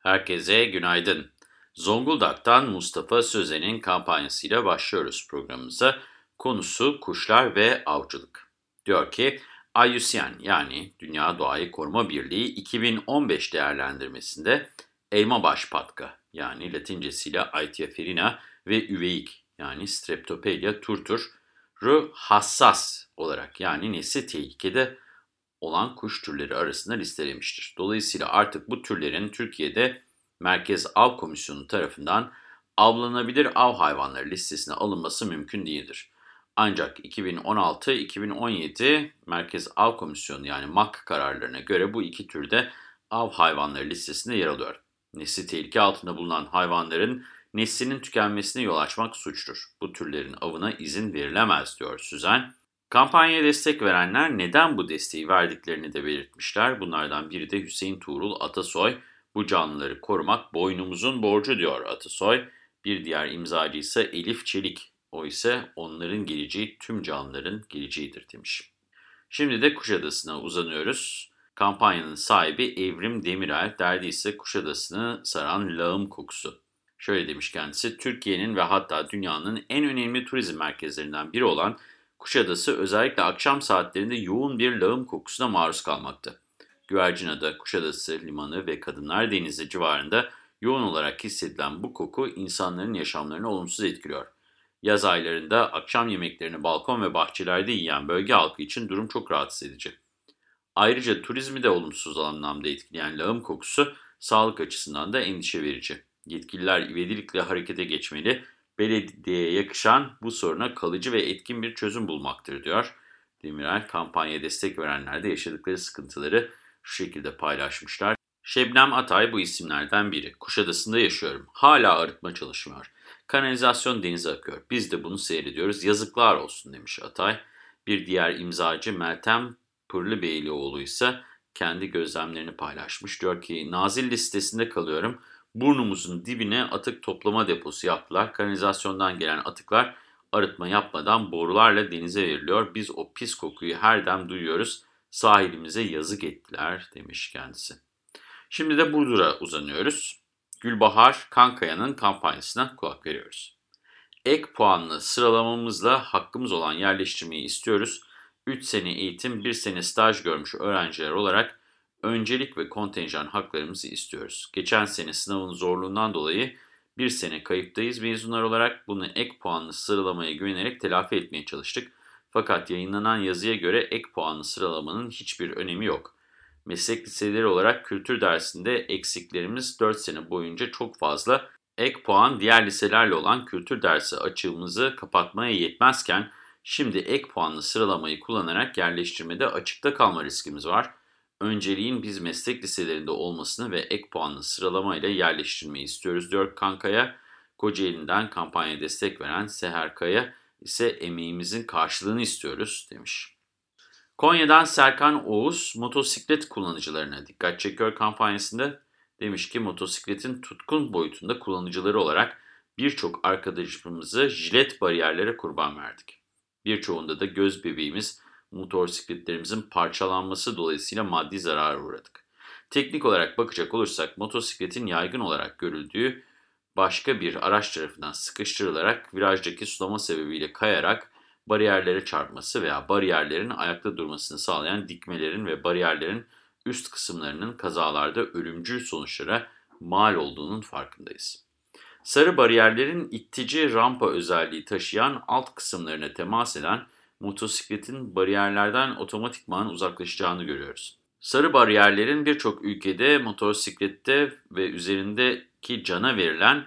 Herkese günaydın. Zonguldak'tan Mustafa Sözen'in kampanyasıyla başlıyoruz programımıza. Konusu kuşlar ve avcılık. Diyor ki IUCN yani Dünya Doğayı Koruma Birliği 2015 değerlendirmesinde elma baş patka yani latincesiyle Aetia ve üveyik yani Streptopelia turtur'u hassas olarak yani nesli tehlikede olan kuş türleri arasında listelemiştir. Dolayısıyla artık bu türlerin Türkiye'de Merkez Av Komisyonu tarafından avlanabilir av hayvanları listesine alınması mümkün değildir. Ancak 2016-2017 Merkez Av Komisyonu yani MAK kararlarına göre bu iki türde av hayvanları listesinde yer alıyor. Nesli tehlike altında bulunan hayvanların neslinin tükenmesine yol açmak suçtur. Bu türlerin avına izin verilemez diyor Süzen. Kampanyaya destek verenler neden bu desteği verdiklerini de belirtmişler. Bunlardan biri de Hüseyin Tuğrul Atasoy. Bu canlıları korumak boynumuzun borcu diyor Atasoy. Bir diğer imzacı ise Elif Çelik. O ise onların geleceği tüm canlıların geleceğidir demiş. Şimdi de Kuşadası'na uzanıyoruz. Kampanyanın sahibi Evrim Demirel, derdi ise Kuşadası'nı saran lağım kokusu. Şöyle demiş kendisi, Türkiye'nin ve hatta dünyanın en önemli turizm merkezlerinden biri olan Kuşadası özellikle akşam saatlerinde yoğun bir lağım kokusuna maruz kalmakta. Güvercinada, Kuşadası Limanı ve Kadınlar Denizi civarında yoğun olarak hissedilen bu koku insanların yaşamlarını olumsuz etkiliyor. Yaz aylarında akşam yemeklerini balkon ve bahçelerde yiyen bölge halkı için durum çok rahatsız edici. Ayrıca turizmi de olumsuz anlamda etkileyen lağım kokusu sağlık açısından da endişe verici. Yetkililer ivedilikle harekete geçmeli belediyeye yakışan bu soruna kalıcı ve etkin bir çözüm bulmaktır diyor. Demirel kampanya destek verenler de yaşadıkları sıkıntıları şu şekilde paylaşmışlar. Şebnem Atay bu isimlerden biri. Kuşadası'nda yaşıyorum. Hala arıtma çalışmıyor. Kanalizasyon denize akıyor. Biz de bunu seyrediyoruz. Yazıklar olsun demiş Atay. Bir diğer imzacı Meltem Pırlıbeylioğlu ise kendi gözlemlerini paylaşmış. Diyor ki Nazil listesinde kalıyorum. Burnumuzun dibine atık toplama deposu yaptılar. Kanalizasyondan gelen atıklar arıtma yapmadan borularla denize veriliyor. Biz o pis kokuyu her dem duyuyoruz. Sahilimize yazık ettiler demiş kendisi. Şimdi de Burdur'a uzanıyoruz. Gülbahar Kankaya'nın kampanyasına kulak veriyoruz. Ek puanlı sıralamamızla hakkımız olan yerleştirmeyi istiyoruz. 3 sene eğitim, 1 sene staj görmüş öğrenciler olarak öncelik ve kontenjan haklarımızı istiyoruz. Geçen sene sınavın zorluğundan dolayı bir sene kayıptayız mezunlar olarak bunu ek puanlı sıralamaya güvenerek telafi etmeye çalıştık. Fakat yayınlanan yazıya göre ek puanlı sıralamanın hiçbir önemi yok. Meslek liseleri olarak kültür dersinde eksiklerimiz 4 sene boyunca çok fazla. Ek puan diğer liselerle olan kültür dersi açığımızı kapatmaya yetmezken şimdi ek puanlı sıralamayı kullanarak yerleştirmede açıkta kalma riskimiz var önceliğin biz meslek liselerinde olmasını ve ek puanlı sıralamayla yerleştirmeyi istiyoruz diyor Kankaya. Kocaeli'nden kampanya destek veren Seher Kaya ise emeğimizin karşılığını istiyoruz demiş. Konya'dan Serkan Oğuz motosiklet kullanıcılarına dikkat çekiyor kampanyasında. Demiş ki motosikletin tutkun boyutunda kullanıcıları olarak birçok arkadaşımızı jilet bariyerlere kurban verdik. Birçoğunda da göz bebeğimiz motosikletlerimizin parçalanması dolayısıyla maddi zarara uğradık. Teknik olarak bakacak olursak motosikletin yaygın olarak görüldüğü başka bir araç tarafından sıkıştırılarak virajdaki sulama sebebiyle kayarak bariyerlere çarpması veya bariyerlerin ayakta durmasını sağlayan dikmelerin ve bariyerlerin üst kısımlarının kazalarda ölümcül sonuçlara mal olduğunun farkındayız. Sarı bariyerlerin ittici rampa özelliği taşıyan alt kısımlarına temas eden motosikletin bariyerlerden otomatikman uzaklaşacağını görüyoruz. Sarı bariyerlerin birçok ülkede motosiklette ve üzerindeki cana verilen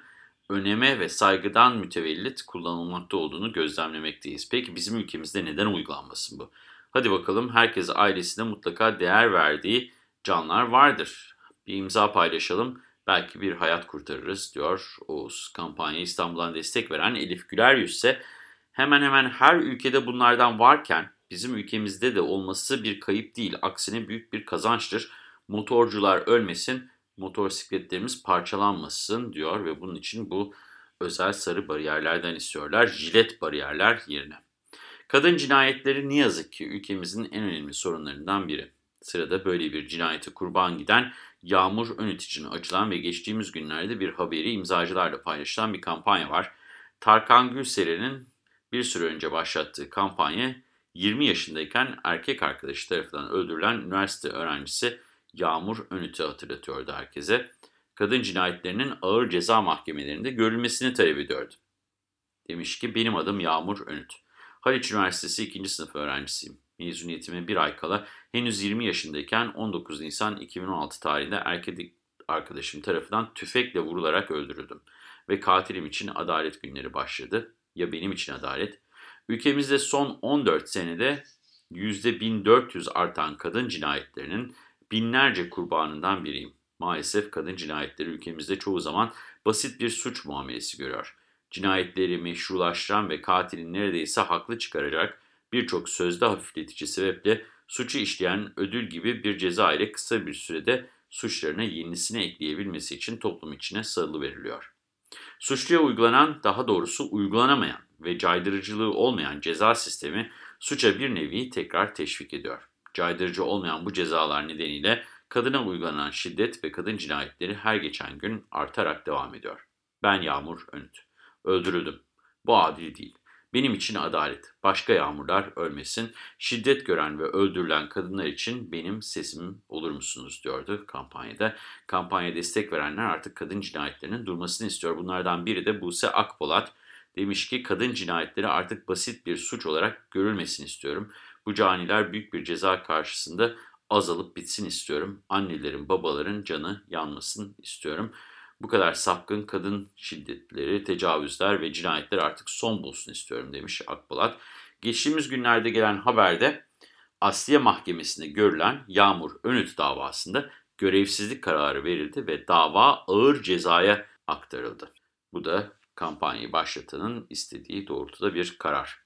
öneme ve saygıdan mütevellit kullanılmakta olduğunu gözlemlemekteyiz. Peki bizim ülkemizde neden uygulanmasın bu? Hadi bakalım herkes ailesine mutlaka değer verdiği canlar vardır. Bir imza paylaşalım, belki bir hayat kurtarırız diyor Oğuz. Kampanya İstanbul'dan destek veren Elif Güler Yüz ise hemen hemen her ülkede bunlardan varken bizim ülkemizde de olması bir kayıp değil. Aksine büyük bir kazançtır. Motorcular ölmesin, motosikletlerimiz parçalanmasın diyor ve bunun için bu özel sarı bariyerlerden istiyorlar. Jilet bariyerler yerine. Kadın cinayetleri ne yazık ki ülkemizin en önemli sorunlarından biri. Sırada böyle bir cinayeti kurban giden Yağmur Önüt için açılan ve geçtiğimiz günlerde bir haberi imzacılarla paylaşılan bir kampanya var. Tarkan Gülseren'in bir süre önce başlattığı kampanya 20 yaşındayken erkek arkadaşı tarafından öldürülen üniversite öğrencisi Yağmur Önüt'ü hatırlatıyordu herkese. Kadın cinayetlerinin ağır ceza mahkemelerinde görülmesini talep ediyordu. Demiş ki benim adım Yağmur Önüt. Haliç Üniversitesi 2. sınıf öğrencisiyim. Mezuniyetime bir ay kala henüz 20 yaşındayken 19 Nisan 2016 tarihinde erkek arkadaşım tarafından tüfekle vurularak öldürüldüm. Ve katilim için adalet günleri başladı. Ya benim için adalet? Ülkemizde son 14 senede %1400 artan kadın cinayetlerinin binlerce kurbanından biriyim. Maalesef kadın cinayetleri ülkemizde çoğu zaman basit bir suç muamelesi görüyor. Cinayetleri meşrulaştıran ve katilin neredeyse haklı çıkaracak birçok sözde hafifletici sebeple suçu işleyen ödül gibi bir ceza ile kısa bir sürede suçlarına yenisini ekleyebilmesi için toplum içine sarılı veriliyor. Suçluya uygulanan, daha doğrusu uygulanamayan ve caydırıcılığı olmayan ceza sistemi suça bir nevi tekrar teşvik ediyor. Caydırıcı olmayan bu cezalar nedeniyle kadına uygulanan şiddet ve kadın cinayetleri her geçen gün artarak devam ediyor. Ben Yağmur Önüt. Öldürüldüm. Bu adil değil. Benim için adalet. Başka yağmurlar ölmesin. Şiddet gören ve öldürülen kadınlar için benim sesim olur musunuz diyordu kampanyada. Kampanya destek verenler artık kadın cinayetlerinin durmasını istiyor. Bunlardan biri de Buse Akpolat. Demiş ki kadın cinayetleri artık basit bir suç olarak görülmesini istiyorum. Bu caniler büyük bir ceza karşısında azalıp bitsin istiyorum. Annelerin, babaların canı yanmasın istiyorum. Bu kadar sapkın kadın şiddetleri, tecavüzler ve cinayetler artık son bulsun istiyorum demiş Akbalat. Geçtiğimiz günlerde gelen haberde Asliye Mahkemesi'nde görülen Yağmur Önüt davasında görevsizlik kararı verildi ve dava ağır cezaya aktarıldı. Bu da kampanyayı başlatanın istediği doğrultuda bir karar.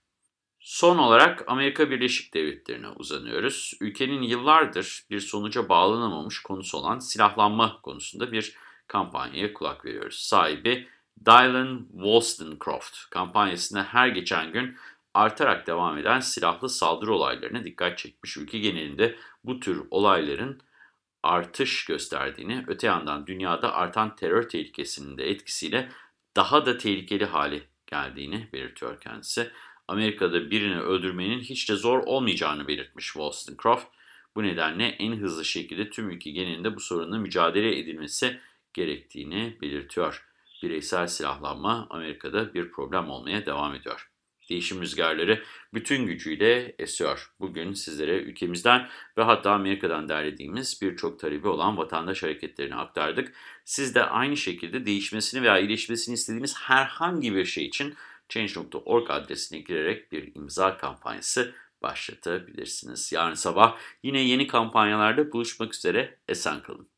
Son olarak Amerika Birleşik Devletleri'ne uzanıyoruz. Ülkenin yıllardır bir sonuca bağlanamamış konusu olan silahlanma konusunda bir kampanyaya kulak veriyoruz. Sahibi Dylan Wollstonecroft kampanyasında her geçen gün artarak devam eden silahlı saldırı olaylarına dikkat çekmiş. Ülke genelinde bu tür olayların artış gösterdiğini, öte yandan dünyada artan terör tehlikesinin de etkisiyle daha da tehlikeli hale geldiğini belirtiyor kendisi. Amerika'da birini öldürmenin hiç de zor olmayacağını belirtmiş Wollstonecroft. Bu nedenle en hızlı şekilde tüm ülke genelinde bu sorunla mücadele edilmesi gerektiğini belirtiyor. Bireysel silahlanma Amerika'da bir problem olmaya devam ediyor. Değişim rüzgarları bütün gücüyle esiyor. Bugün sizlere ülkemizden ve hatta Amerika'dan derlediğimiz birçok talebi olan vatandaş hareketlerini aktardık. Siz de aynı şekilde değişmesini veya iyileşmesini istediğimiz herhangi bir şey için Change.org adresine girerek bir imza kampanyası başlatabilirsiniz. Yarın sabah yine yeni kampanyalarda buluşmak üzere. Esen kalın.